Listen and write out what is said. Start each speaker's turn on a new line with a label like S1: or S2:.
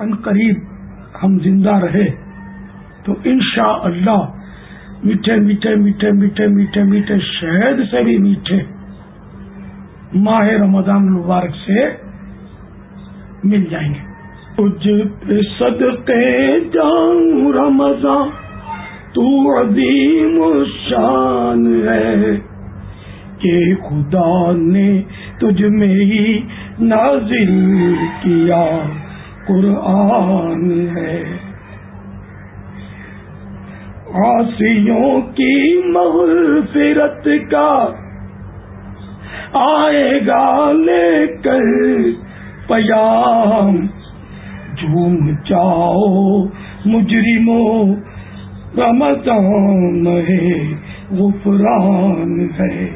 S1: ان قریب ہم زندہ رہے، تو انشاء اللہ میٹھے میٹھے میٹھے میٹھے میٹھے میٹھے شہد سے بھی میٹھے۔ ماہ رمضان المبارک سے مل جائیں گے۔ کچھ صدقے جاؤں رمضان، تو عظیم شان ہے کہ خدا نے تجھ میں ہی نازل کیا۔ قرآن ہے۔ آسیوں کی مغفرت کا آئے گا لے کر پیام۔ جھوم جاؤ مجرموں، رمضان ہے، غفران ہے۔